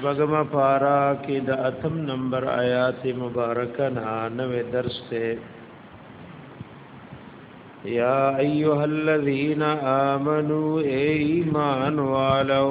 شپږم پارا کې د اتم نمبر آیات مبارکه نه نوې درس ته یا ایها الذین آمنو ایمان والو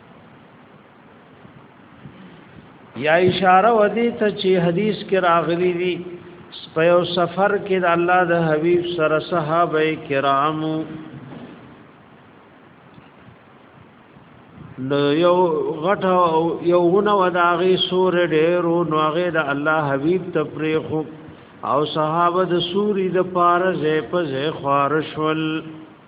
یا اشاره ودی ته چې حدیث کې راغلی دی په یو سفر کې د الله د حبیب سره صحابه کرامو نو یو غټ یو غونه وداغي سور ډېرو نو هغه د الله حبیب ته پریخو او صحابه د سوري د پارزه په ځای خارشول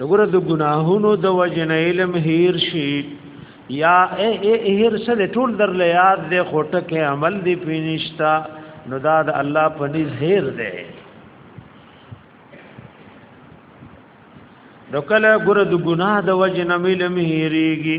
دغه د ګناهونو د وجن علم هیر شي یا اے اے هیر سره ټول در لیاد دې خټه کې عمل دی پینشتا نو دا د الله په نس هیر دی نو کله ګره د ګناه د وجه نه ملم هیریږي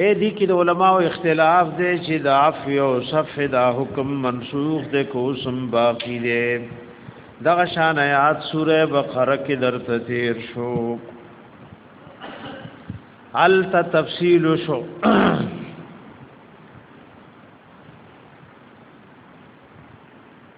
اے دی کې د علماو اختلاف دی چې د عفو او صف دا حکم منسوخ دی کو سم باقی دی دغه شان آیات سوره بقره کې درته تیر شو ال تفصیل شو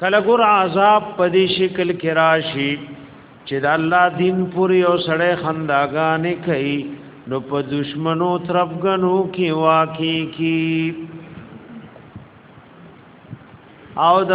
کله ګور عذاب په دې شکل کې راشي چې د الله دین پوری او سړی خنداګانې کوي نو په دشمنو ترپګنو کې واقع کی او د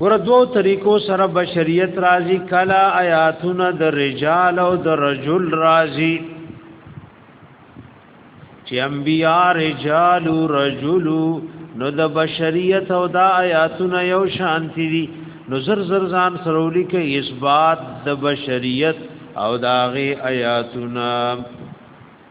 ور دوو طریقو سره بشریت راضی کلا آیاتونه د رجال او د رجل راضی چې انبیاء رجال او رجل نو د بشریت او د آیاتونه یو شانتی دي نو زر زر ځان سرولی کې اثبات د بشریت او داغه آیاتونه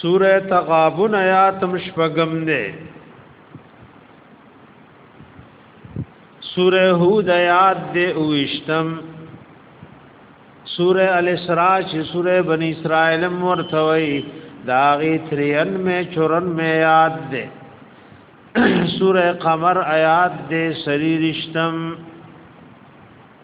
سوره تغابن آیات مشفقم ده سوره هود آیات ده اوشتم سوره الاسراء چې سوره بنی اسرائیل ورته وای داغي 93 94 یاد ده سوره قمر آیات ده سری رشتم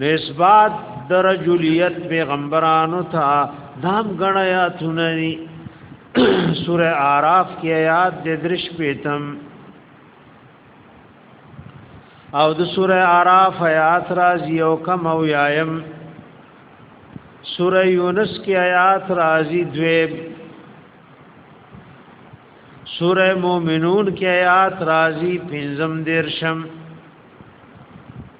نو اثبات د رجولیت پیغمبرانو ته دام غن آیاتونه دي سوره আরাف کې آیات د درش پیتم او د سوره আরাف آیات راځي او کم او یایم سوره یونس کې آیات راځي دویم سوره مومنون کې آیات راځي پنځم دیرشم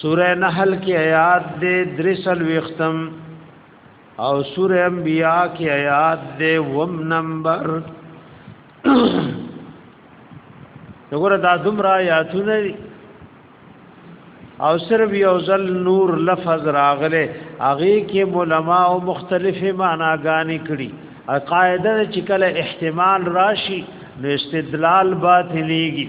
سوره نحل کې آیات دې درسل وختم او سوره انبیاء کې آیات دې وم نمبر وګوره دا دومره آیاتونه او صرف یو ځل نور لفظ راغله هغه کې علما او مختلفه معناګانې کړي قاعده چې کله احتمال راشي نو استدلال باطلېږي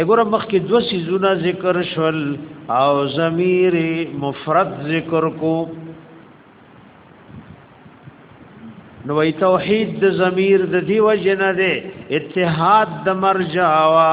اګور مخ کې دو سيزونه ذکر شول او ضمیر مفرد ذکر کو نو ای توحید د ضمیر د دی وجنه ده اتحاد د مرجع وا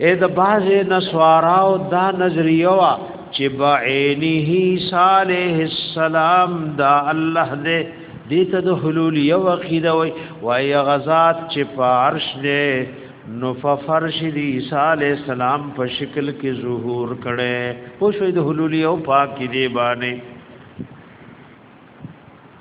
اې د باز نسوارا او دا نظریه وا چې بعینه صالح السلام دا الله دې دې ته د حلول یو عقیده وای وای غزاد چې پارش دې نو ففرش دی عیسی علی السلام په شکل کې ظهور کړي او شوی د حلول یو پاک دې باندې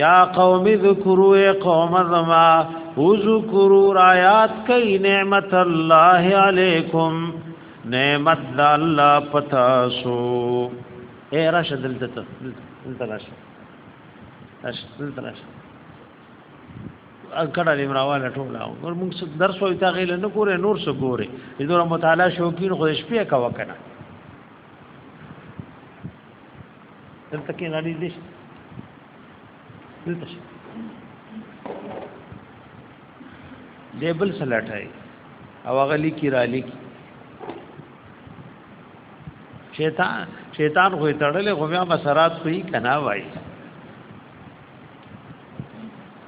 یا قوم ذکرو اے قوم زما وذکرو آیات کئی نعمت اللہ علیکم نعمت دا اللہ پتاسو اے راش دلتا دلتا راش راش دلتا راش کړه دې مراواله ټوله نور موږ درس وې تا غیله نه ګوره نور څه ګوره دې نور مطالعه شوقین خو شپې کا وکنه دلته کې غالي دي دلته شي دیبل سلاټای او غلی کی را لیکي شیطان شیطان خو تړلې خو بیا مسرات خو یې کنا وای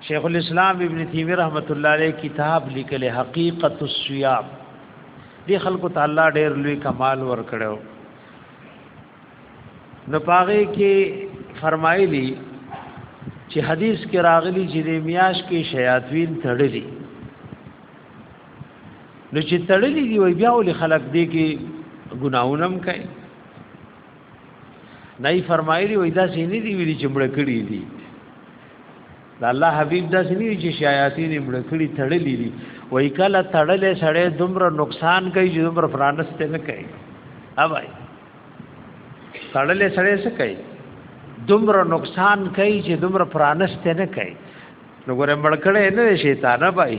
شیخ الاسلام ابن تیمیه رحمت الله علیه کتاب لیکل حقیقت الصیام دی خلکو تعالی ډېر لوی کمال ور کړو نو پاغه کې فرمایلی چې حدیث کې راغلی چې د میاش کې شیاطین تړلي نو چې تړلي دی وای بیا ول خلق دی کې ګناونم کوي نه فرمایلی وای دا سینې دی ویلي چې مړ کړی دی د الله حبيب د سني چې شیاطین مړکړي تړلې دي وای کله تړلې سړې دومره نقصان کوي چې دومره فرانسته نه کوي اوای تړلې سړې څه کوي دومره نقصان کوي چې دومره فرانسته نه کوي نو ګوره مړکړې نه شیطان بای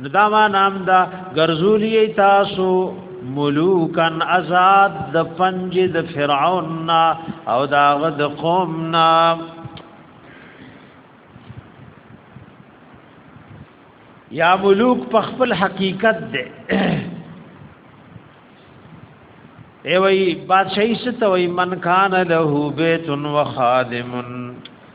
نو دا ما نام دا ګرځولی تاسو ملوکن آزاد د پنج د فرعون نا او دا غد قوم نا یا ملوک په خپل حقیقت ده ای وای بادشاہی ست وای من کان له بیت و خادمن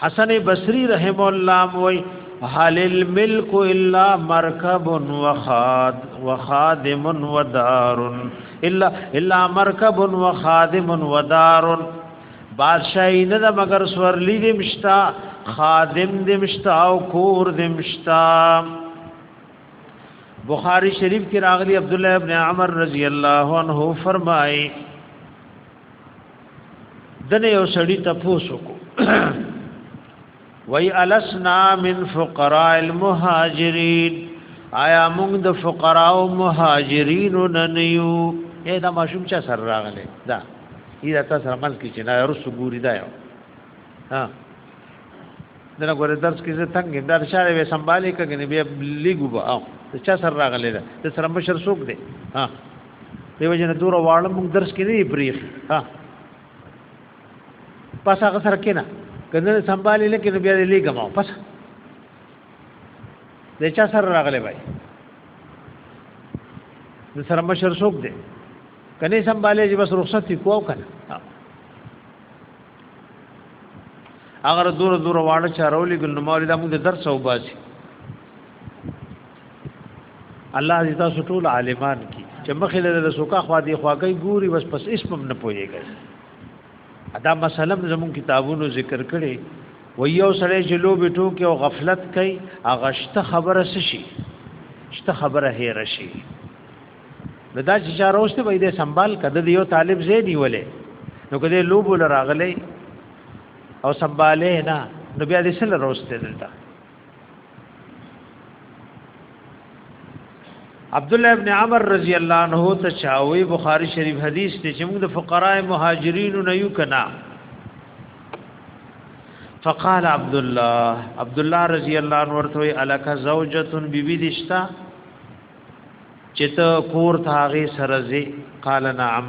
حسن بصری رحم الله موي هل الملك الا مركب وخاد وخادم ودار الا الا مركب وخادم ودار بادشاہی نه د مگر سورلی دی مشتا خادم دی مشتا او کور دی مشتا بخاری شریف کې راغلی عبد الله ابن عمر رضی الله عنه فرمایي دنه یو سړی تاسو کو وای الاسنا من فقراء المهاجرین آیا موږ د فقراء او مهاجرین نن یو اې دا ماشوم چا سر راغله دا ایدا تاسو سره مل کی چې نه رسو ګوري دا یو ها دغه ګوره درس کې زه تنګ دا شاره به سنبالې کګنې بیا لیګو به او چا سر راغله دا سره مشر سوق دی ها دیو جن دور واړه موږ درس کې نه پریخ ها پس هغه سره کینا کنه سنبالې لکه نو بیا لې ګماو پس د چا سره راغلی وای د سره مشر څوک دی کنه سنبالې چې بس رخصت کو کنه اگر دور دور واړه چارولې ګل نو مولدا موږ درس او باسي الله دې تاسو ټول عالمان کی چې مخې له سوکا خوا دی خوا کوي ګوري بس پس اسم هم نه پويږي ادا مسلم زمون کتابونو ذکر کړي و یو سره چې لو بټو کې او غفلت کوي اغشت خبره شي شته خبره هیر شي نو دا چې چا روسته وای دې سنبال کده دیو طالب زی نیولې نو کده لوب لراغلې او سنبالې نه نو بیا دې سره روسته دلته عبد الله ابن عمر رضی الله عنه ته چاوي بخاری شریف حدیث ته چې موږ د فقراء مهاجرین نه یو کنا فقال عبد الله عبد الله رضی الله عنه ورته الک زوجه بیبی دشتا چې ته کور ته هغه سره زی قال نعم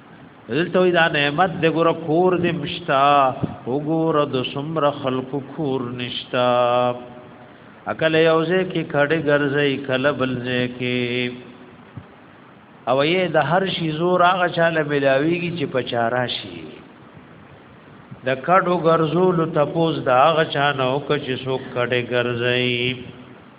دلته دا نعمت د ګور کور دې مشتا وګور د سمر خلق کور نشتا عقل یوزه کې کړه ګرځي کله بلځه کې او یې د هر شي زور هغه چاله ملاويږي چې پچارا شي د کډو ګرځول تپوس د هغه چانه او چې څوک کډه ګرځي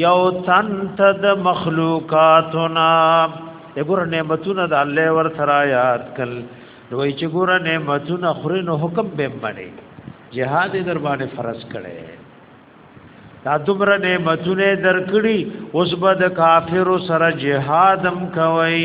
یو تن ته د مخلوقاتنا وګوره نعمتونه د الله ور سره یاد کل دوی چې ګوره نعمتونه خوري نو حکم به باندې جهاد در باندې فرض کړي دا دومره نعمتونه درکړي اوس به د کافر سره جهادم کوي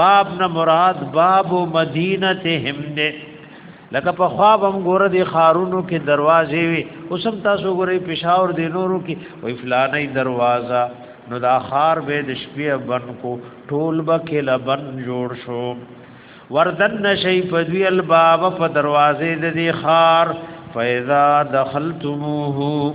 باب نه مراد باب مدینتهم نه لکه په خواب هم ګوره دی خارونو کې دروازې وي اوس هم تاسو ګورئ پېښور دی نورو کې وای فلانې دروازه نو دا خار به د شپې بن کو ټول بکل بن جوړ شو وردن نشی فدوی الباب په دروازې د دې خار فاذا دخلتموه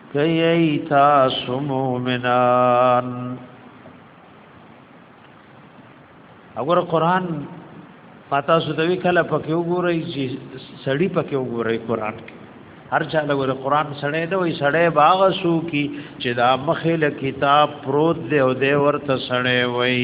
کئی تاسو مومنان اگر قرآن پتا سو دوی کله پکې وګورئ چې سړی پکې وګورئ قرآن کې هر چا له ور قرآن سړی دی وای سړی باغ سو کی چې دا مخې له کتاب پروت دی او دی ورته سړی وای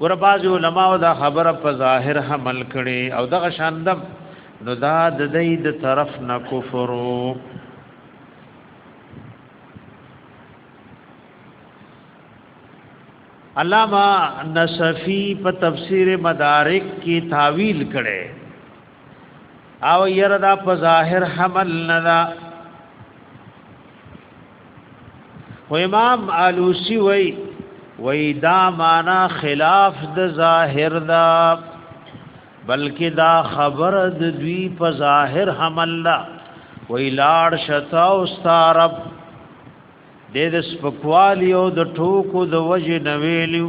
ور باز علماء دا خبره په ظاهر حمل کړي او دغه شاندم نو دا د دې د طرف نه کفر علامہ نصفی په تفسیر مدارک کې تعویل کړي او ير دا په ظاهر حمل نه خو امام علوسی وی وی دا معنا خلاف د ظاهر دا بلکې دا خبر د دوی په ظاهر حمل لا وی لاړ شتا او ستارب د سپکوالی او د ټوکو د وجه نویلیو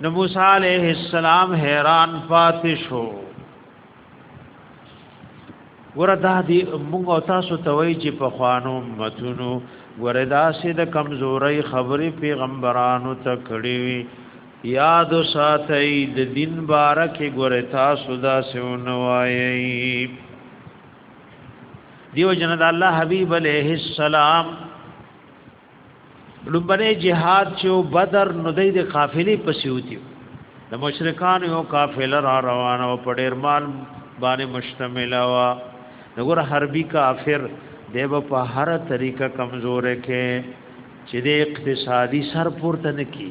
نو موسی علیہ السلام حیران پاتې شو وردا دی موږ او تاسو ته وایي چې په خوانو متونو وردا سي د کمزوري خبرې پیغمبرانو ته کړې وي یاد ساتئ د دین بارکه ګور تاسو دا سونه وایي دیو جن د الله حبیب علیہ السلام لومبنه جهاد چې بدر نو د قافلې پسیوتی د مشرکان یو قافله را روانه او په ډیر مال باندې مشتمل وا نګور حربي کافر دیو په هر طریقه کمزور کې چې د اقتصادي سر پورته نکی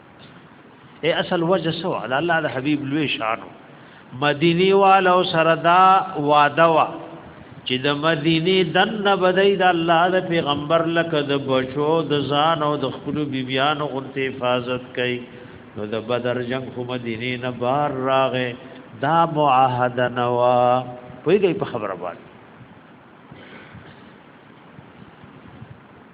اے اصل وجه سو علی الله د حبیب لوی شانو مدینی والو سره دا وعده وا چې د مدینی دن بدای د الله د پیغمبر لکه د بچو د ځان او د خپل بیبیانو غنته حفاظت کړي نو د بدر جنگ خو مدینی نه بار راغې دا معاهده نوا په دې په خبره باندې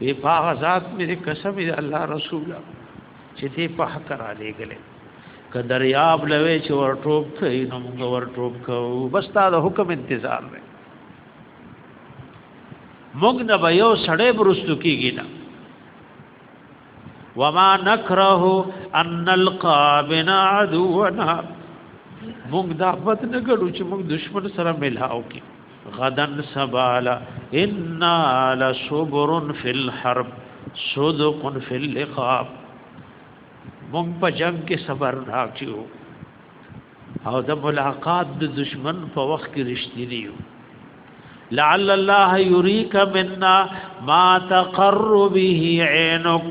وی پاغه ذات مې قسم دی الله رسول چې دې په حق را لېګلې که دریاب لوي چې ورټوب کوي نو موږ ورټوب کوو بس تا د حکم انتظار دی موږ نه به یو سړی برستو کیږي نه وما نکره ان نلقا بنا عدونا موږ دا پد نه ګړو چې موږ دشمن سره ملاو کیږي غدا سبال ان لصبر فی الحرب صدق فی اللقاء مونږ په جنگ کې صبر راکیو او د ملاقات د دشمن په وخت کې رښتینی یو لعل الله یریک منا ما تقر به عینک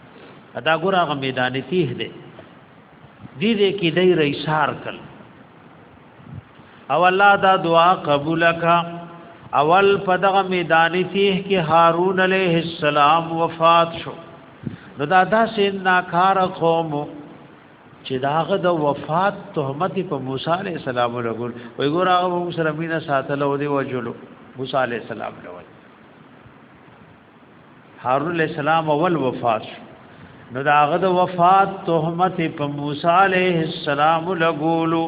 ادا ګور هغه میدان تیه دی دې دې کې دای ریسار کړ او الله دا دعا قبول کا اول په دغه میدان تیه کې هارون علیه السلام وفات شو نو دا داسې ناکار قوم چې داغه د وفات تهمت په موسی علیه السلام لګول وای ګور هغه موږ سره مینه ساتلو دی وجلو موسی علیه السلام لګول هارون علیہ السلام اول وفات شو نو دا غد وفات تهمت په موسی علیہ السلام لګولو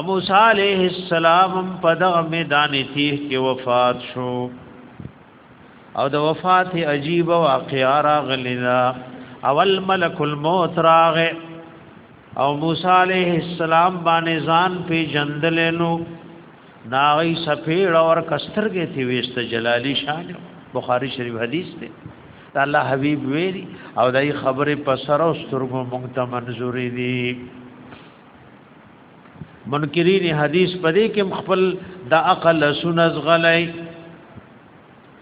ابو موسی علیہ السلام په دغه میدان تیه کې وفات شو او د وفات عجیب واقعا راغلینا اول ملک الموت راغ او موسی علیہ السلام باندې ځان په جندلنو ناغی سپیړ اور کسترګې تی ویست جلالی شان بخاری شریف حدیث دی دا الله حبیب ویری او دای خبره په سر او سترګو مونږ ته منزوري دي منکرین حدیث پدې کې خپل د عقل سنز غلای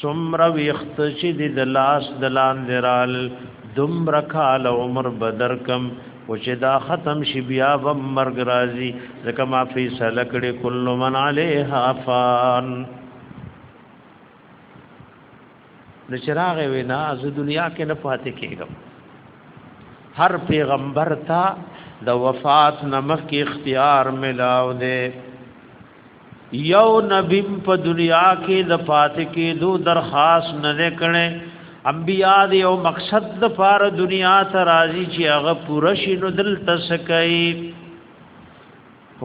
سمر ویخت چې د دلاس دلان درال دمر کال عمر بدر کم او چې دا ختم شي بیا و مرګ راځي ځکه ما فیصله کړې کل من علیها فان د چراغ وینا از دنیا کې نه پاتې کېږم هر پیغمبر ته د وفات نمخ کې اختیار ملاو دی یو نبی په دنیا کې د پاتې کېدو درخواست نه کړي انبیا د یو مقصد د فار دنیا ته راځي چې هغه پوره شي نو دلته سکي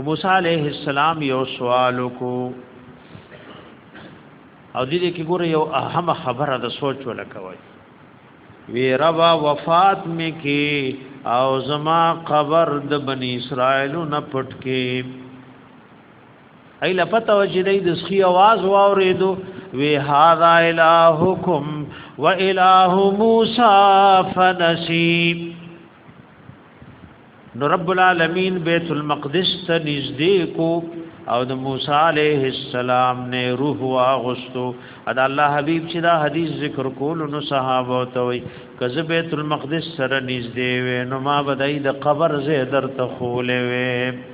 موسی علیه السلام یو سوال کو او دې کې ګوره یو اهم خبره د سوچ ولکوي وی ربا وفات می کی او زما قبر د بنی اسرائیل نه پټ کی ایله پته و چې د سخی आवाज واورېدو وی هاذا الہکم و الہ موسی فنسی نو رب العالمین بیت المقدس ته نږدې کو او د موسی علیه السلام نه روح واغستو ادا الله حبیب چې دا حدیث ذکر کول نو صحابه ته وي کزه بیت المقدس سره نږدې وې نو ما بدای د قبر زه درته خولې وې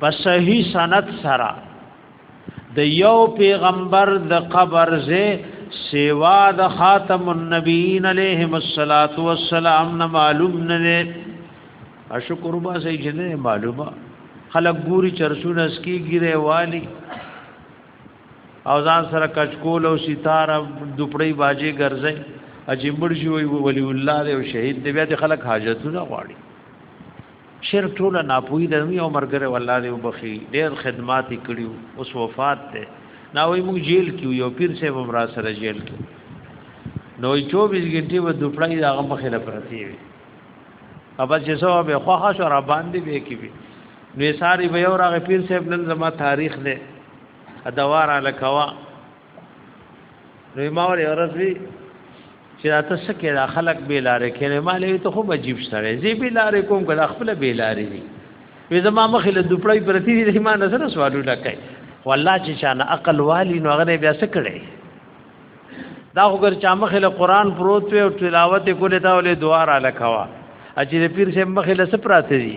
په صحیح سند سره د یو پیغمبر د قبر زه سیوا د خاتم النبیین علیه الصلاۃ والسلام نه معلوم نه دی اشکر با سې جنې معلومه خلک ګوري چرسونه اسکی ګیره والی او ځان سره کچکول او ستاره دوپړی باجی ګرځي اجمبر شي ولی الله دی او شهید دی بیا د خلک حاجتونه غواړي شرک ټوله ناپوهي د یو مرګره والله دې وبخي ډېر خدمات کړیو اوس وفات ده نا وای موږ جیل کې یو پیر سه هم را سره جیل کې نو 24 غنټه و دوپړای دا غم خله پرتی وي ابا چې سو به خو خاص را باندې به کې وي نو ساری به یو راغ پیر سه نن زما تاریخ ده ادوار الکوا نو ما ولې ورځوي چې راته سکه دا خلک به لارې کړي ما لې ته خو عجیب سره زی به لارې کوم کړه خپل به لارې دي وې زما مخې له دوپړای پرتی دي ما نه سره سوالو لکای والله چې شان عقل والی نو غره بیا سکړي دا خو ګر چا مخې له قران پروت وي او تلاوت کوله تا ولې دعا را لکوا اجي پیر سه مخې له سپراته دي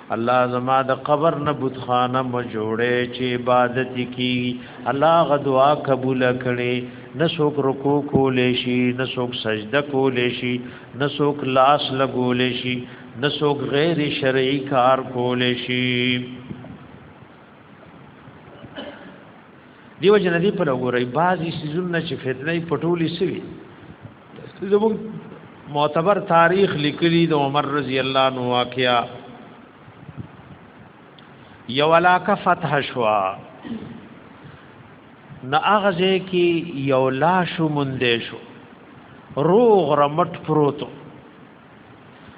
الله زما د قبر نه بت خانه م جوړې چې عبادت کی الله غدوا قبول کړي نسوک رکو کولې شي نسوک سجده کولې شي نسوک لاس لګولې شي نسوک غیر شرعي کار کولې شي دیو جن دی پر وګورئ بعضی سيزونه چې فتنه په ټولي سوي زموږ معتبر تاریخ لیکلی د عمر رضی الله عنه واقعا یو علاقه فتح شوا نه اغزه کې یو لاش مونږ شو روغ رمټ پروتو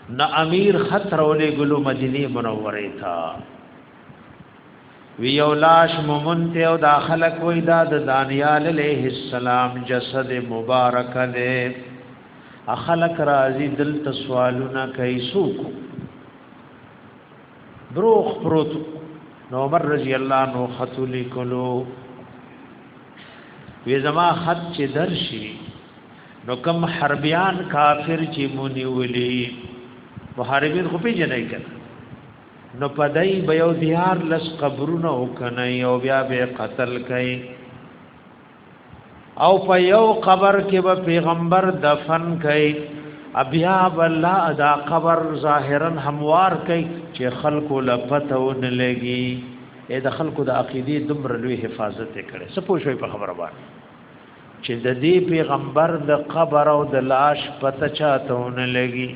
نه امیر خطر ولې ګلو مدینه منوره تا وی یو لاش مومنته او دا خلق وی دا د دانیال علیہ السلام جسد مبارک دی اخلق راضی دل تسوالونه کوي سوق دروغ پروت نو عمر رضی الله عنه خطول کلو وی زما خط چې درشي نو کم حربیان کافر چې مونی ولی محاربین خو پیجنې کړ نو پدای به یو دیار لس قبرونه وکنه او بیا به قتل کئ او په یو قبر کې به پیغمبر دفن کئ بیا بلا ادا قبر ظاهرا هموار کئ چې خلکو لپته ون لګي اې د خلکو د عقیدې دمر لوی حفاظت کړي سپوږی په خبره باندې چې د دې پیغمبر د قبر او د لاش پته چاتهونه لګي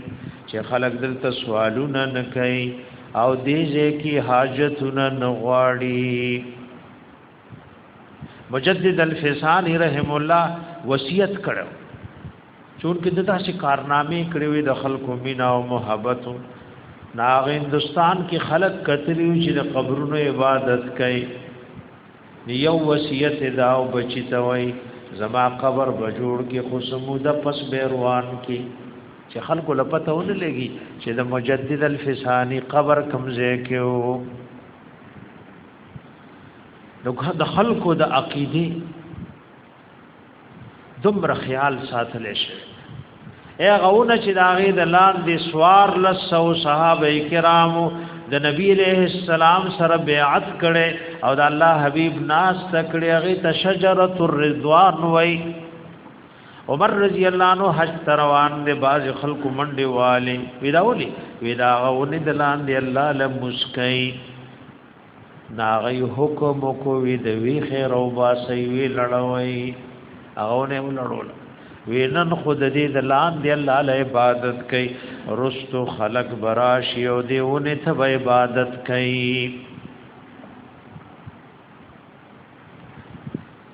چې خلک دلته سوالونه نه کوي او دې ځکه حاجتونه نه غواړي مجدد الفسان رحم الله وصیت کړو چون کې دغه شي کارنامې کړې وي د خلکو مینا او محبت ناغ هندستان کې خلک کتلی چې د قبرونو عبادت کوي نو یو وصیت دا او بچی ته وای زما قبر به جوړ کې خو سموده پس بیروان کې چې خلکو لپته ونه لګي چې د مجدد الفسانی قبر کمزې کې وو نو د خلکو د عقیده دومره خیال ساتل شي اے غونه چې داغه د لاندې سوار لسو صحابه کرامو د نبی علیہ السلام سره بیعت کړي او د الله حبیب ناس تکړه هغه تشجرۃ الرضوان وای عمر رضی الله عنه حج تروان دی باز خلق منډي والي ویداولي ویدا غونې دلان دی الله لمسکای ناغی حکم کو وی د وی خیر او باسی وی لړوي هغه نه ولړول وینن خود دې د لام دی الله له عبادت کوي رستو خلق براشي او دې ونه ته عبادت کوي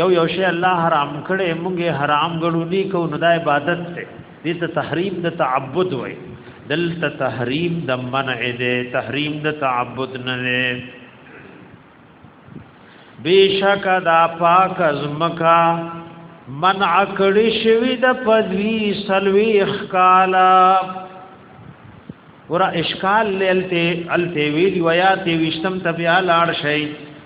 یو یو شی الله حرام کړي مونږه حرام غړو نه کو نو د عبادت ته دې ته تحریم د تعبد وای دلته تحریم د منع دې تحریم د تعبد نه نه بیشک دا پاک ازمکا منع کړي شوی د پدوی سلوی خکالا ورا اشکال لته الته ویلی ویات وشتم تبیا لاړ شي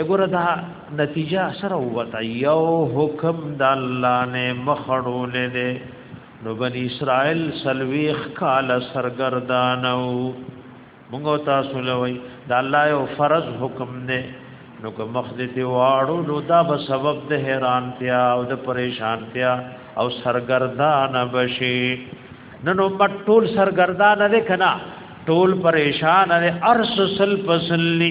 اګوره دا نتیجه سره وته یو حکم د الله نه مخړول دي نو بن اسرائیل سلویخ کال سرګردانو موږ تاسو لوي د الله یو فرض حکم نه نو که مخ دې واړو نو دا به سبب د حیرانتیا او د پریشانتیا او سرګردان بشي نن امت ټول سرګردان نه کنا ټول پریشان نه ارس سل پسلی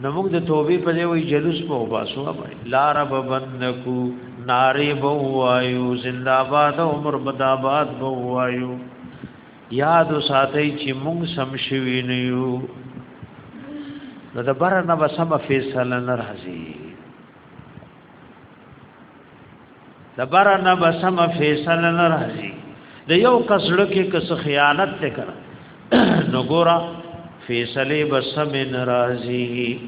نو موږ د توبې په ځای وی جلوس په وباسو لار به بند کو ناری به وایو زنده‌باد عمر بداباد به وایو یاد ساتي چې موږ سم شوی نه یو نو د بره نه به سم فیصله نه راځي د بار نه به سم فیصله نه راځي د یو کس لکه کس خیانت ته کړه نو ګورا فیصله به سم نه راځي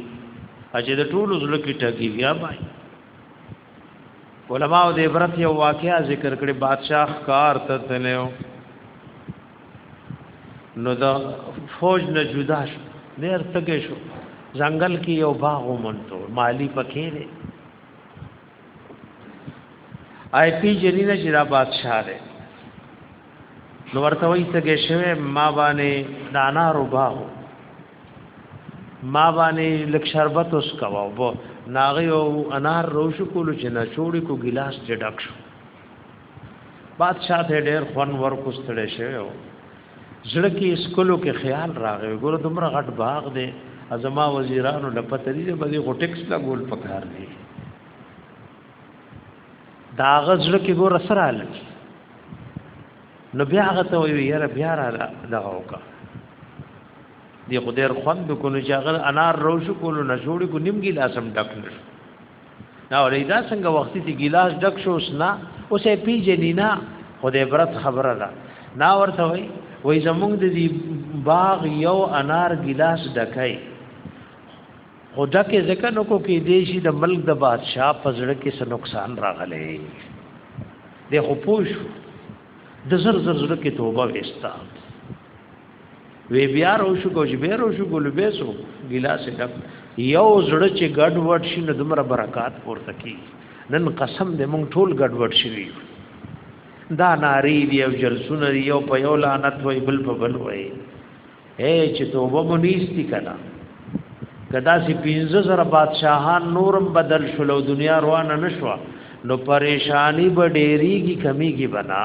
اجه د ټولو لکه ټکی بیا بای علماء د عبرت یو واقعا ذکر کړي بادشاہ کار ته تلو نو دا فوج نه جدا شو نیر تګ شو ځنګل کې یو باغ ومنته مالی پکې آی پی جنی نه چې دا بادشاہ دی نو ورته وایي څنګه شوه ما باندې دانا رباو ما باندې لک شربت اوس کوا وو ناغي او انار روش کولو چې نه چوڑی کو ګلاس جډک شو بادشاہ ته ډېر خون ورکوستړې شوی زړه کې اسکلو کې خیال راغی ګوره دومره غټ باغ دی ازما وزیرانو لپته دي به دي غټکس لا ګول پکار دي دا غزړه کې ګوره سره لګ نو بیا هغه ته وی یاره بیا را دغه وکا دی خو ډیر خوند کو نو چې هغه انار روشو کو نو نشوړي کو نیمګي لاسم ډک نشو دا ولې دا څنګه وخت دي ګلاس ډک شو سنا اوسې پیجنې نه خو د عبرت خبره ده نا ورته وي وای زمونږ د دې باغ یو انار ګلاس ډکای خدا کې ځکه نو کو کې دیشي د ملک د بادشاہ پزړه کې څه نقصان راغلی د خپوش د زر زر زړه کې توبه وستا وی بیا رو شو کوج به رو شو ګل به سو ګلاس ډک یو زړه چې ګډ وډ شي نو دمر برکات پورته کی نن قسم دې مونږ ټول ګډ وډ شي دا ناری دی او جلسونه دی یو په یو لعنت وای بل په بل وای اے چې توبه مو نیستی کنا کدا سی 15000 بادشاہان نورم بدل شلو دنیا روانه نشوا نو پریشانی به ډیریږي کمیږي بنا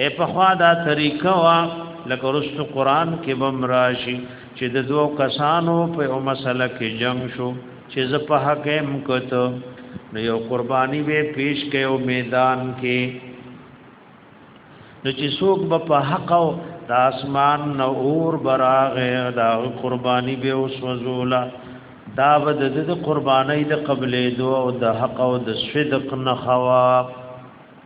اے په خوا دا طریقه وا لکه رسو قران کې بم راشي چې د دوو کسانو په یو مسله کې جنگ شو چې ز په حکم کوته نو یو قرباني به پیش کړو میدان کې نو چې څوک به په حق او د اسمان نو اور براغه دا قرباني به وسوزولا دا به د قرباني د قبلې دوه او د حق او د صدق نه خواب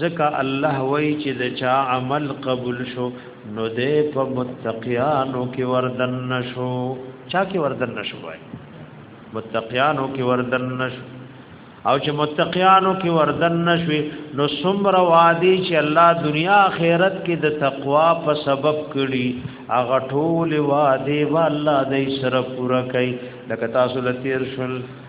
ځکه الله وای چې د چا عمل قبول شو نو دې په متقیانو کې وردن نشو چا کې وردن نشو وای متقیانو کې وردن نشو او چې متقیانو کې وردن نشوي نو څومره وادي چې الله دنیا آخرت کې د تقوا په سبب کړي هغه ټول وادي والله دې سره پوره کوي لکه تاسو لتیر شول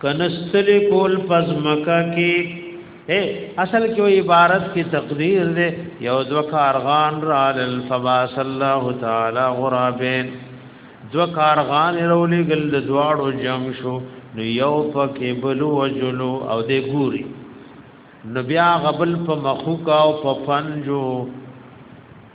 کنستل کول پس مکه کې اے اصل کې عبارت کې تقدیر دې یو دو کارغان را لل فباس الله تعالی غرابین دو کارغان رولی گل د دواړو جنگ شو نو یو پکې بل وجلو او دې ګوري نو بیا غبل په مخوکا او په فنجو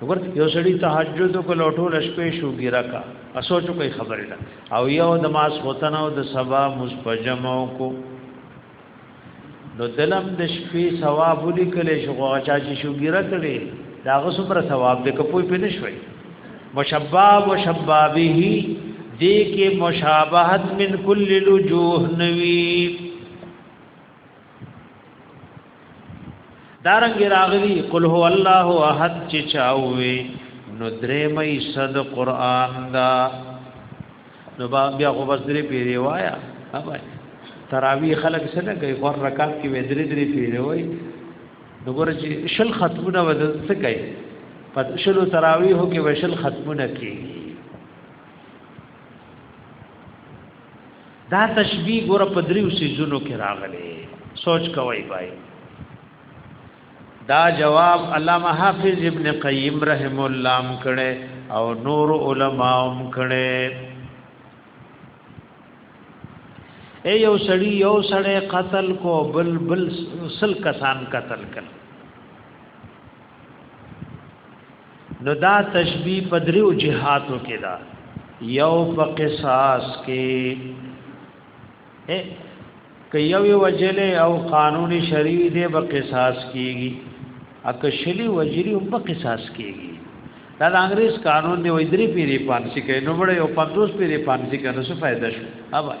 وګور یو سړی تهجد وکړ او ټول شپې شو ګیرا کا اسوچو کوي خبره ده او یو د ماس وطن او د سبا مزپجمو کو نو دلم د شپې ثواب ولیکل شو غوا چا چې شو ګیرا کړي دا غسو پر ثواب د کپوی پینې شوي مشباب و شبابه دې کې مشابهت من کل لجوه نوی دارنګ راغلی قل هو الله احد چې چاوي نو درې مې صد قران دا نو بیا خو بس درې پیری وایا اوبای تراوی خلق سره کوي غور رکعت کې وې درې درې پیری وای نو ګور چې شل ختمونه ودل څه کوي پد شلو تراوی هو کې وشل ختمونه کوي دا تشبیه ګور په دریو سيزونو کې راغلي سوچ کوي بای دا جواب علامه حافظ ابن قیم رحم الله م کړه او نور علما م کړه اے یو سړی یو سړی قتل کو بل بل سل کسان قتل کړ نو دا تشبیه په دریو جهاتو کې دا یو په قصاص کې که یو وجل او قانون شریع دی په قصاص کېږي اک شلی وجری هم په قصاص کېږي دا د انګريز قانون دی وې درې پیری پانسی کې نو بڑے یو 50 پیری پانسی کې نو څه فائدہ شو اوبای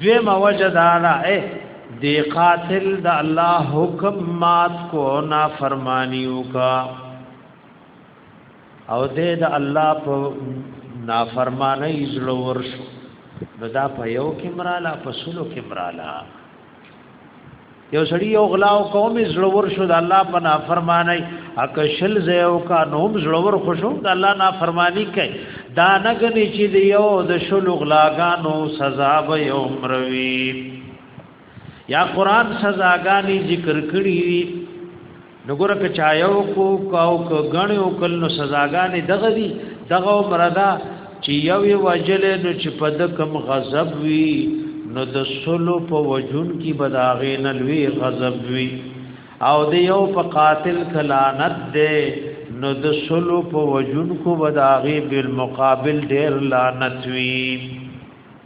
دوی موجد اعلی اے دی قاتل د الله حکم مات کو نا فرمانیو کا او دې د الله په نافرمانه ایزلو ورشو نو دا په یو کې مراله په سلو کې مراله یو سړی یو غلا او قوم زړور شو د الله په نافرمانی اکشل زیو کا نوم زړور خوشو د الله نافرمانی کوي دا نګنی چې دی یو د شل غلاګانو سزا به یو مروي یا قران سزاګانی ذکر کړی نو ګره که چا یو کو کاو ک غنی او کل نو سزاګانې دغه دي دغه مردا چې یو یو وجل نو چې په د کم غضب وی نو د سلو په وجون کې بداغې نه لوی غضب وی او د یو په قاتل کلانت ده نو د سلو په وجون کو بداغې بالمقابل ډیر لعنت وی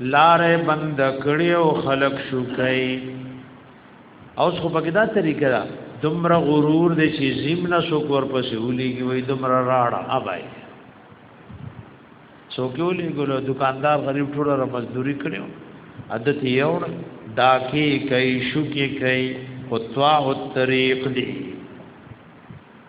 لارې بند کړي او خلق شو کوي او څو پکې دا طریقه ده دمر غرور دې چې زمنا سو کور پسې ولېږي وې دمر راړه ابای څوک ولې ګلو دکاندار غریب ټول را مزدوري کړو عادت یې اور داکي کوي شو کې کوي خطوا او طریق دې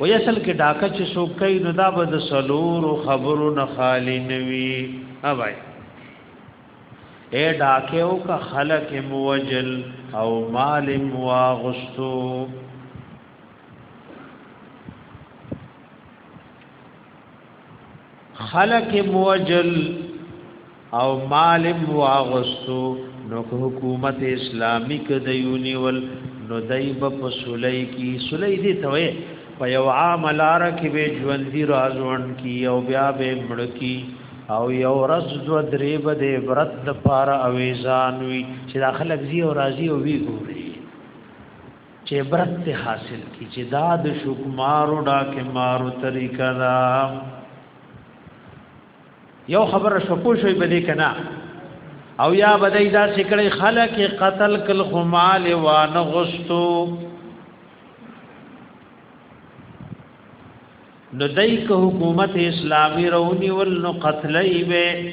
وې اصل کې ډاکه چې څوک کوي نو دا به د سلور خبرو نه خالی نوي اوای اے ډاکه او کا خلق موجل او مال واغستو خلق موجل او مال واغستو نو حکومت اسلامی کده یونیول نو دایب په سولای کی سولای دی توي په یو عام لار کې به ژوندۍ رازوند کی او بیا به مړ کی او یو رز دو درې به د عبرت د پاره اویزان وی چې داخله زی او راضی او وی ګوري چې عبرت ته حاصل کی چې دا د شکمارو دا کې مارو طریقه دا یو خبره شپو شوی بده کنا او یا بدای دا سکړی خلق قتل کل خمال و نه غستو نو دای که حکومت اسلامی رونی ول نو قتلای به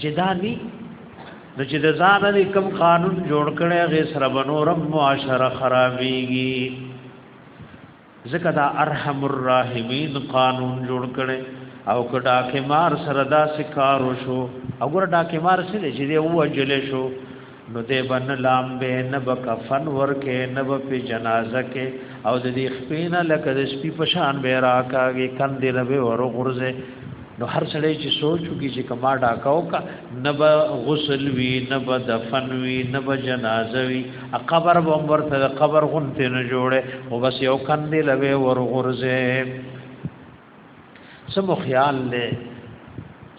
چې دا ني نو چې د ځان لري کم قانون جوړ کړي غي سره بنورم معاشره خرابيږي ځکه دا ارحم الراحمین قانون جوړ کړي او کډا کې مار سره دا سکارو شو او ګور ډا کې مار سره چې دی وجل شو نو دی به نه لامبې نه به کفن ورکې نه به په جنازه کې او د دې خپې نه لکه د سپي په شان به راکاږي کندې نه به ور غورځې نو هر سړی چې سوچ وکړي چې کما ډاکاو کا نه به غسل وي نه به دفن وي نه به جنازه وي قبر به عمر ته قبر غونته نه جوړه او بس یو کندې لوي ور غورځې سمو خیال دی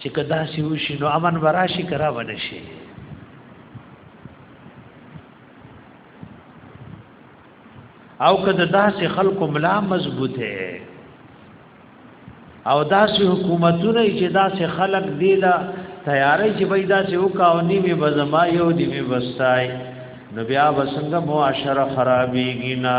چې کدا سی وشي نو امن وراشي کرا ونشي او کدا داسې خلکو ملا مضبوطه او داسې حکومتونه چې داسې خلک دی لا تیارې چې وای داسې وکاونی می بزما یو دی می بستای نو بیا وسنګ معاشره خرابېږي نه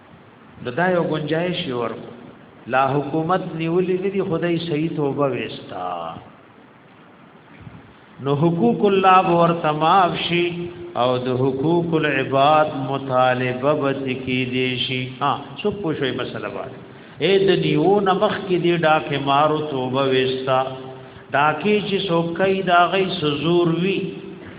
نو دا یو گنجائش ورکو لا حکومت نیولی ندی خدای صحیح توبه وستا نو حقوق الله ورته معاف شي او د حقوق العباد مطالبه بد کی دی شي ها څو پوښوي مسله باندې اے د نیو نمخ کې دی ډاکه مارو توبه وستا ډاکه چې څوک کای دا غي سزور وی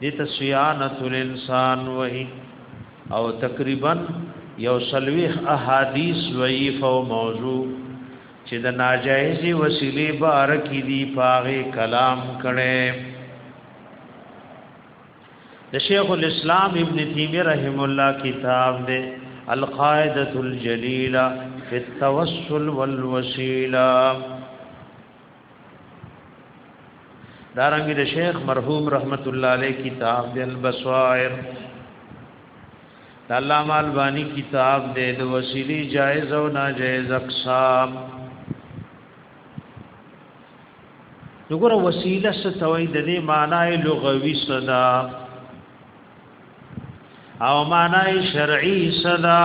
دې ته صيانت الانسان وهي او تقریبا یو سلويخ احادیث ضعیف او موضوع چې د ناجایز وسیلې بار کې دی پاغه کلام کړي د شیخ الاسلام ابن تیمیه رحم الله کتاب دی القاعده الجلیله فی التوسل والوسیله دارنګ د شیخ مرحوم رحمت الله علیه کتاب د البصائر د علامه البانی کتاب د د وسیلی جایز او ناجایز اقسام وګوره وسیله ستوي د دې معنی لغوي صدا او معنی شرعي صدا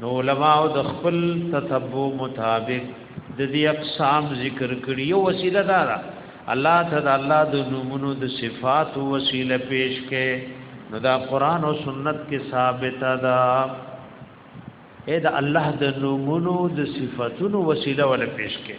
نو علماء د خپل تتبع مطابق د دې اقسام ذکر کړي یو وسیله دا ده الله ته د الله د نومونو د صفات وسیله پیش کړي نو دا قران او سنت کې ثابت ده اې دا الله د نومونو د صفاتونو وسیله ول پیش کړي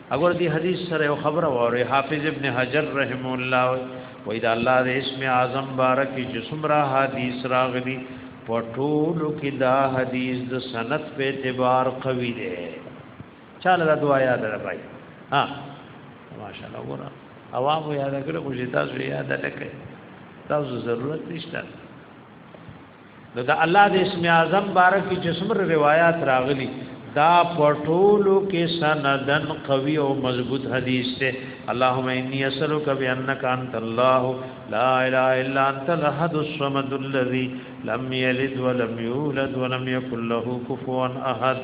اگر دی حدیث سره یو خبره وره حافظ ابن حجر رحم الله وای دا الله د اسم اعظم بارک چې څومره حدیث راغلی پټولو کې دا حدیث د سند په اعتبار قوی دی چاله دا دعا یاد را پای ها ماشاءالله ورا عوام یاد کړو چې تاسو یاد لکه تاسو ضرورت نشته نو د الله د اسم اعظم بارک چې څومره روایت راغلي دا پټولو کې سندن قوي او مضبوط حدیث ته اللهم انی اسالک بانک انت الله لا اله الا انت الاحد الصمد الذي لم يلد ولم يولد ولم يكن له كفوا احد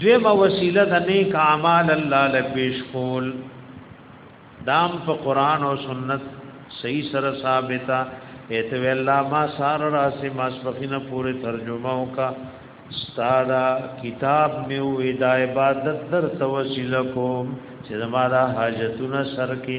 دویمه وسیله د نیک اعمال الله له پیش کول دام په قران او سنت صحیح سره ثابته ایت وی الله ما سار را سي ما سپخینه پوره ترجمه وکا ستادا کتاب می وې د عبادت در توسل کوم چې زما د حاجتونو سر کې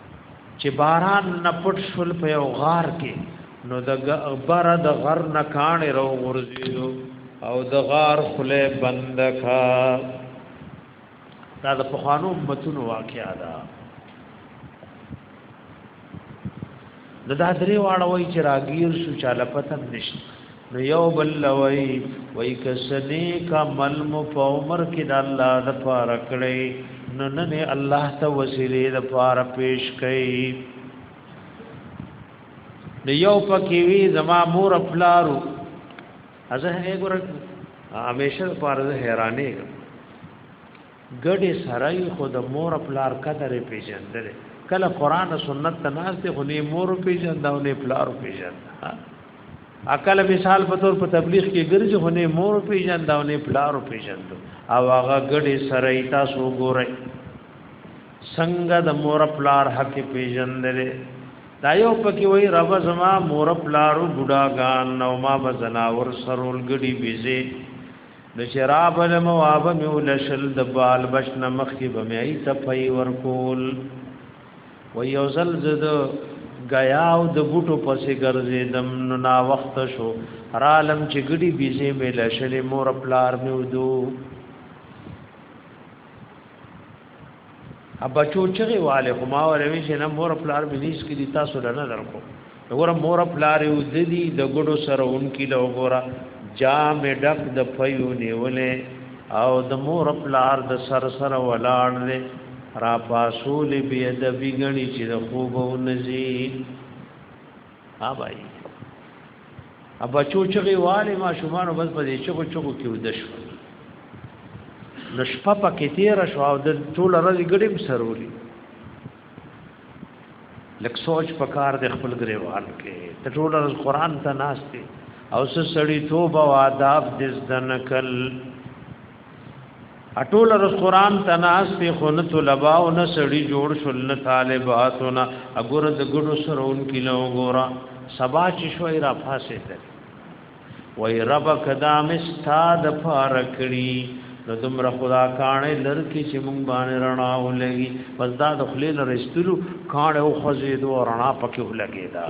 چې باران نه پټ شول په یو غار کې نو د بر د غر نه کان رو غرزیدو او د غار خله بند کا دا د پخوانو امتونو واقعا ده د دا درې واړه وای چې راګیر شو چاله پتن نشته نو یو بل لوی وای کسنی کمل مو په عمر کې د الله د پاره کړی نو نه نه الله ته وسیله د پاره پیش کړي نو یو پکې وی زما مور خپلارو ازه هغه ګور همیشه پاره حیرانې ګډه سره خو د مور پلار قدر پیژندل کله قران او سنت ته ناز ته خو نه مور پیژند او نه پلار پیژند اکل مثال په تور په تبلیغ کې ګرځي هونه مور پیژند او نه پلارو پیژند او هغه ګډي سره تاسو ګورئ څنګه د مور پلار حق پیژندل دا یو پکې وای رب زما مور پلارو ګډاګان نو ما بزناور سرول ګډي بيزي نو چې را بل مو آب مې ولشل د بال بش نه مخکې به مې ای صفای ورکول و یو ځل زد غیا او د بوټو پسې ګرځېدم نو نا وخت شو را لم چې ګډي بيزې مې لشلې مور پلار مې ودو ا بچو چغه والے خو ما وروي چې نه مور پلار بنيس کې دي تاسو له نظر کو ور مور پلار یو د دې د ګډو سره اون کې له وګورا جام ډک د پيو نیولې او د مور پلار د سر سره ولاړ دې را پاسول بی ادبی غنی چې د خوب او نزی ها بای ابا چوچغي والي ما شومان بس په دې چغو چغو کې ودش نشپا پکې تیر شو او د ټول راځي ګډیم سرولي لک سوچ پکار د خپل غریوان کې ته ټول راز قران ته ناشته او سړی توبه او آداب دز دنکل اټول رس قران تناس ته خون طلبا او نه سړی جوړ شول نه طالباتونه اګور د ګډو سرون کې نو ګورا سبا چې شوي را فاسه ده وای رب کدا مستاد فار کړی نو دمر خدا کانه لر کې چې مونږ باندې رڼا ولګي پس دا د خلیل رستلو کانه او خزیدو رڼا پکې ولګي دا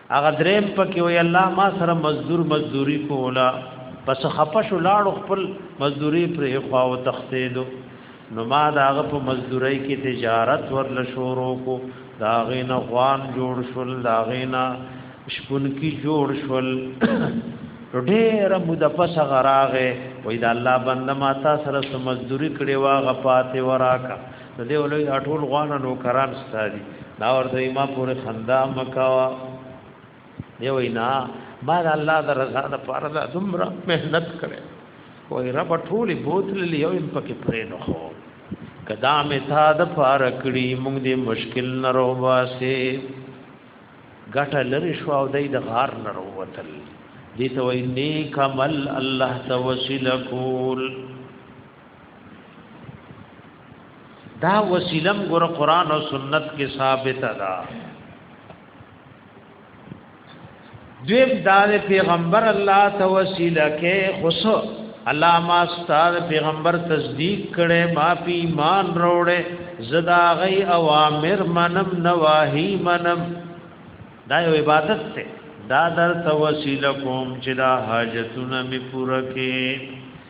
هغه دریم پکې وی الله ما سره مزدور مزدوری کولا پس خپش لاړو خپل مزدوری پر خوا او تختیدو نو ما داغه په مزدوری کې تجارت ورل شروع کو داغه نه غوان جوړ شول داغه نه شپون کی جوړ شول ډېر مده پس غراغه وې دا الله بنده ما تا سره مزدوری کړي واغه پاتې وراکا نو دی ولوی دا ټول غواړه نو کران ستادي دا ورته ما پورې خندا مکوا دی وینا ما د الله د رضا د پاره د دومره مهنت کړې وای رب ټولې بوتل لیو ان پکې پرې نه هو کدا می تا د پاره کړی موږ دې مشکل نه روباسه ګټه لری شو او دای د غار نه روتل دې ته وای نیک عمل الله توسل کول دا وسیلم ګور قران او سنت کې ثابت ده دویم دار پیغمبر الله ته وسیله کې خصو الله ما ستاد پیغمبر تصدیق کړي ما پی ایمان وروړي زدا غي اوامر منم نواهی منم دا یو عبادت ته دا در توسیل کوم چې دا حاجتونه می پوره کې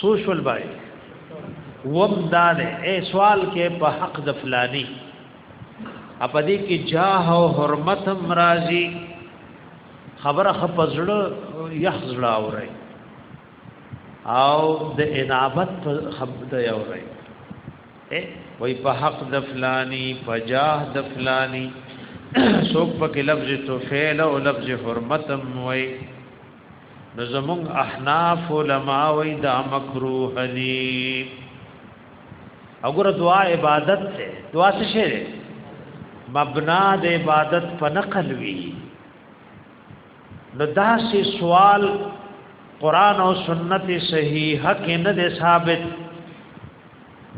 سوشل بای وب داله اے سوال کې په حق د فلانی اپا دې کې جاه او حرمت هم راځي خبره خپزړه یخزړه اوري او د انابت خبره اوري اے وای په حق د فلانی په جاه د فلانی سوک پکې لفظ تو فعل او لفظ حرمت هم وای نو زمون احناف علما وی دا مکروه دی وګوره دعا عبادت ته دعا څه شی دی مبنا د عبادت په نقل وی نو دا سی سوال قران او سنت صحیحه کې نه دی ثابت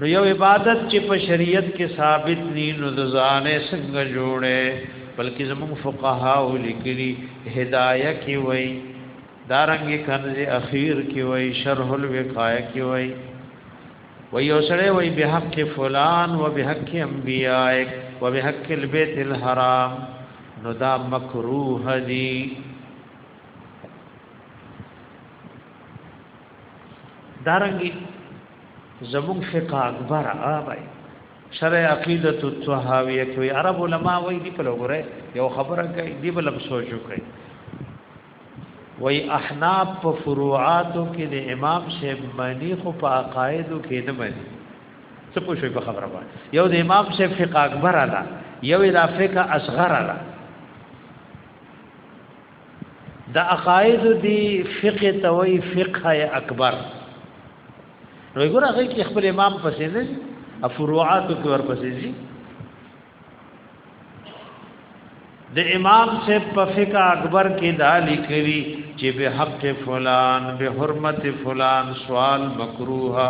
نو یو عبادت چې په شریعت کې ثابت ني نو د ځانې څنګه جوړه بلکې زموږ فقها او لیکلي هدايه کې وای دارنګ کنز اخیر کې وای شرح الوقایه کې وای وای اوسړې وای به حق فلان و به حق انبیائک و به حق البیت الحرام نو دا مکروه دي دارنګي زمون فقہ اکبر آبای شرع عقیدت الطحاویه کوي عرب علما وای دی په لګره یو خبره کوي دی بل سوچو کوي وای احناف په فروعاتو کې د امام شیب منی خو په عقایدو کې نه منی څه پوښي په خبره باندې یو د امام شیب فقہ اکبر اعلی یو د فقہ اصغر اعلی د عقاید دی فقه توي فقه اکبر نو ګور هغه کې خپل امام پسې نه افروعات کې ور پسې دي د امام سے په فقه اکبر کې دا لیکلي چې به حق فلان به حرمت فلان سوال مکروه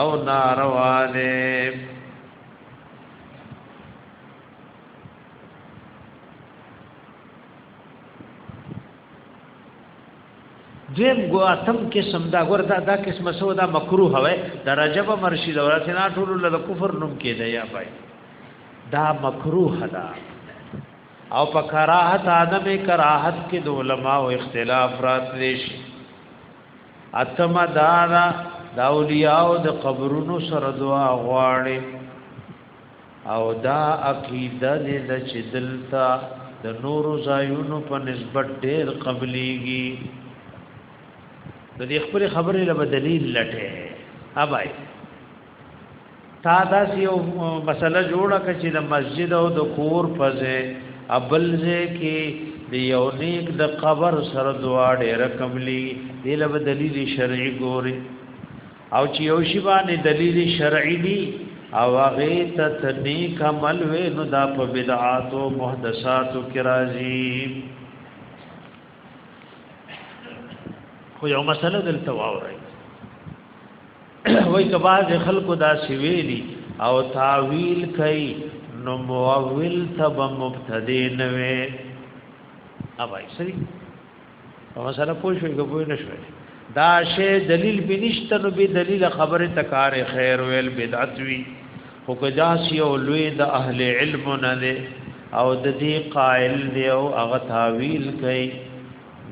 او ناروا ده دیم ګو اتم قسم دا ګور دا دا قسم سو دا مکروه وای دا رجب مرشد او رسنا ټول له کفر نوم کې دی یا بای دا مکروه دا او په کراهت ادم کراهت کې د علما او اختلاف راتلی شي اتم دا دا اولیاء او د قبرونو سره دعا غواړي او دا عقیده د چې دلته د نورو ځایونو په نسبت ډېر قبليږي د دې خپل خبرې له دلیل لټه ابای تا دا یو مسله جوړه کړي د مسجد او د کور فزه ابلزه کې د یو نیک د قبر سره دوا ډېر قبلي دې له دلیل شرعي ګوري او چې یو شی باندې دلیل شرعي دی او هغه ته تنی کمل وې نو دا په بدعات او محدثات کې راځي خو یو مسله دلته واوري وای کباز خلکو دا سویلی او تاویل کوي نو مؤول تب مبتدی نوې اوبای سری په مسله پوه شوې که پوه نه شوې دا شی دلیل به نشته نو به دلیل خبره تکار خیر ویل بدعت وی خو کجاس یو لوی د اهل علم نه دی او د دې قائل دی او هغه تعویل کوي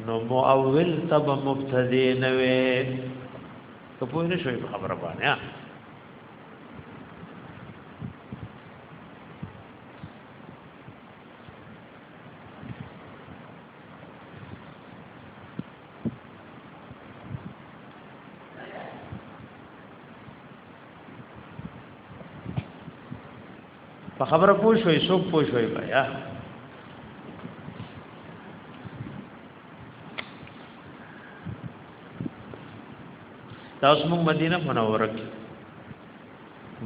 نو مؤول تب مبتدی نه وي ته پوه نه شوې خبره باندې په خبره پوه شوي څوک پوه شوي بیا تاسو موږ مدینه منوره کې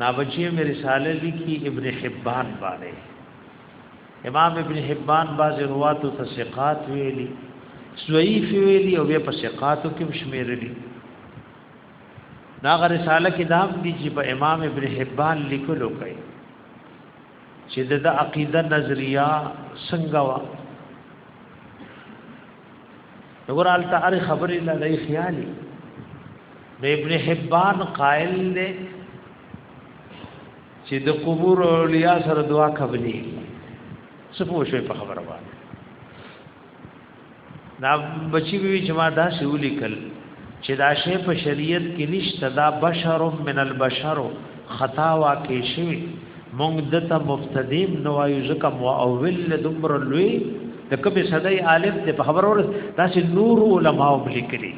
نابچیه مې رساله لیکي ابن حبان باندې امام ابن حبان باز روات او ثقات ویلي ضعیف ویلي او په ثقاتو کې شمیرلي دا غ رساله کې دام دي چې په امام ابن حبان لیکلو کوي چې د عقیده نظریه څنګه وا وګورال ته هر خبرې لا لای خیالي د ابن حبان قائل دی چې د قبور اولیا سره دعا قبلي څه پوه شوي په خبره باندې دا بچی وی چې ما دا سولي کل چې دا شی په شریعت کې نشته دا بشر من البشر خطا واقع شي مونږ دته مفتدیم نو وایو ځکه مو اول دمر لوی د کبه صدای عالم ته په خبر ور داسې نور علماء ولیکلي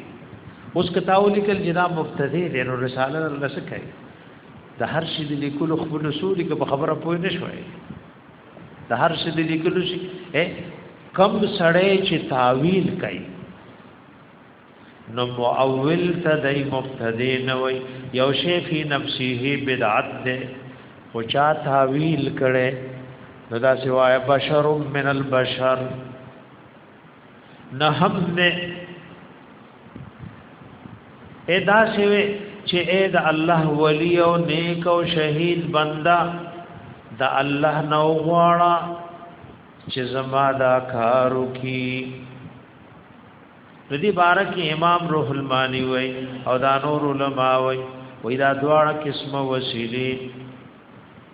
اوس کتاو لیکل جنا مفتدی د رساله الله سکه د هر شي د لیکلو خپل اصول کې په خبره پوه نه شوي د هر شي د لیکلو شي کم سړی چې تعویل کوي نو مؤول ته دای مبتدی نه وي یو شی فی نفسه بدعت ده او چا تعویل کړي نو دا سوای بشر من البشر نه هم نه ادا شوی چې اې د الله ولی او نیک او شهید بندا د الله نو غواړه چې زما دا کارو کی د دې بار کې امام روح المانی وای او دا نور علما وای وای دا دواړه قسمه وسیلې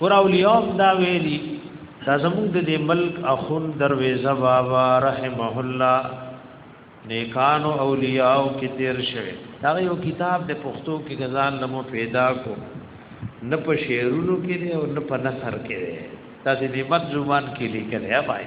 ور اولیاء دا ویلی دا زموږ د ملک اخون درویزه بابا رحمه الله نیکانو اولیاء کې تیر شوی دا یو کتاب د پښتو کې غزان لمو پیدا کو نه په شعرونو کې دی او نه په نثر کې دی دا د مت زبان کې لیکل یا بای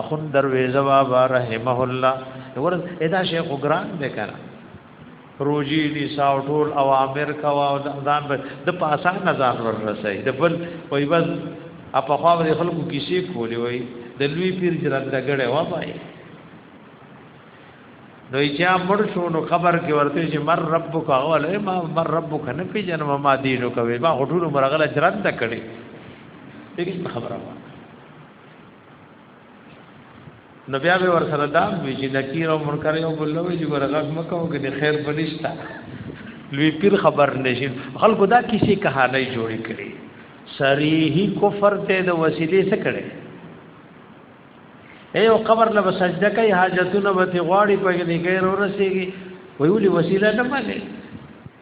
اخون درویزه بابا رحمه الله ورز ادا شیخ ګران دی کنه روجی دي ساو ټول اوامر کوا او ځان به د پاسه نظر ور رسي د بل وای بس اپا خو به خلکو کیسې کولې وای د لوی پیر جرات دګړې و پای نو چې امر شو نو خبر کې ورته چې مر ربک اول ما مر ربک نه پیژنم ما دینو کوي ما غټونو مرغله جرات دکړي دغه خبره نو بیا به ور سره دا وی چې نکیر او منکر یو بل وی چې ورغه مکو کې د خیر بنشتا لوی پیر خبر نشي خلکو دا کیسه کہانی جوړی کړي صریح کفر ته د وسیلې څخه کړي اے او قبر له سجده کوي حاجتونه به غواړي په دې غیر ورسیږي ویولي وسیله نه مګي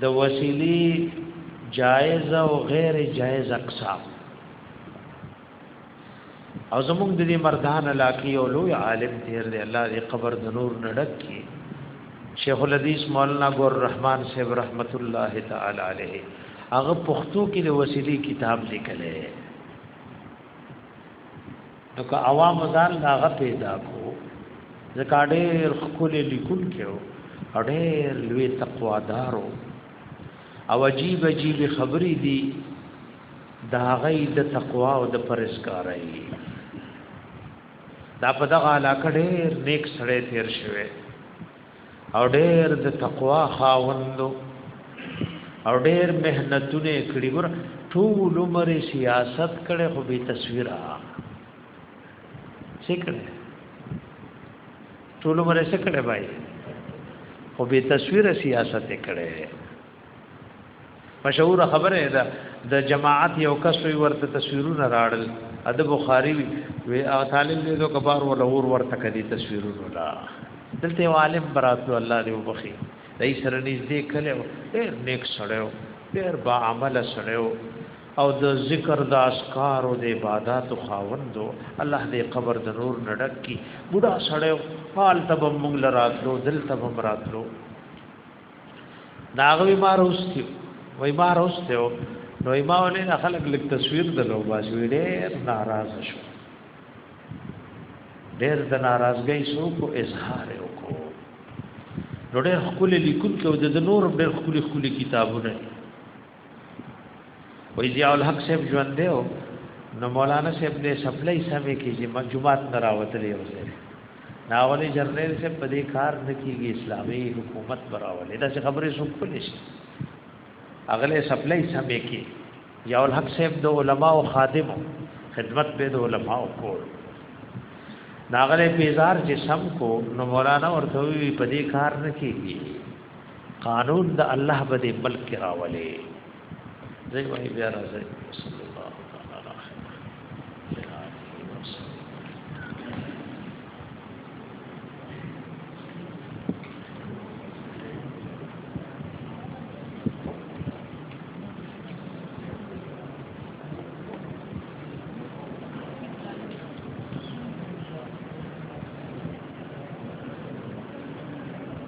د وسیلی جایز او غیر جایز اقسام او زمونږ د دې مردان علاقې او لوی عالم تیر دی الله دې قبر د نور نډک کی شیخ الحدیث مولانا ګور رحمان صاحب رحمت الله تعالی علیه هغه پښتو کې د وسیلی کتاب لیکلی نو که عوام ځان لا غ پیدا کو ځکه ډېر خپل لیکون کېو ډېر لوی تقوا دارو او عجیب عجیب خبرې دي دا غي د تقوا او د پرسکارای دا په دغه علاقه ډېر نیک سړی تیر شوی او ډېر د تقوا خاوند او ډېر مهنتونه کړی ګور ټول عمر سیاست کړي خو به تصویره څه کړي ټول عمر څه کړي بای خو به تصویره سیاست کړي مشهور خبره ده د جماعت یو کس وی ورته تصویرونه راړل ادب بخاری وی وی طالب دې دو کبار ولا ور ورته کدي تصویرونه لا دلته عالم براتو الله دې وبخي دای سره نږدې کله ډېر نیک سړیو ډېر با عمل سړیو او د ذکر د اسکار او د عبادت خاوندو الله دې قبر د نور نډک کی بډا سړیو حال تب مونږ لراتلو دل تب مراتلو دا غوي ما روستي وای ما روستي نو ما ولې نه خلک لیک تصویر دلو باز وی ډېر ناراض شو ډېر د ناراضګۍ سو کو اظهار وکړو نو ډېر خپل لیکل کې د نور ډېر خپل خپل کتابونه وای ضیاء الحق صاحب ژوند دی او نو مولانا صاحب دې سپلای سمې کې چې مجموعات نه راوتلې اوسه ناولې جرنیل سے په دې کار نه کیږي اسلامي حکومت براولې دا چې خبرې سو په نشي اغله سپلای سمې کې ضیاء الحق صاحب د علما او خادمو خدمت به د علما او کول ناغله پیزار چې سم کو نو مولانا ورته وی په دې کار نه کیږي قانون د الله به دې ملک کې راولې زه وایي بیا راځي صلی الله تعالی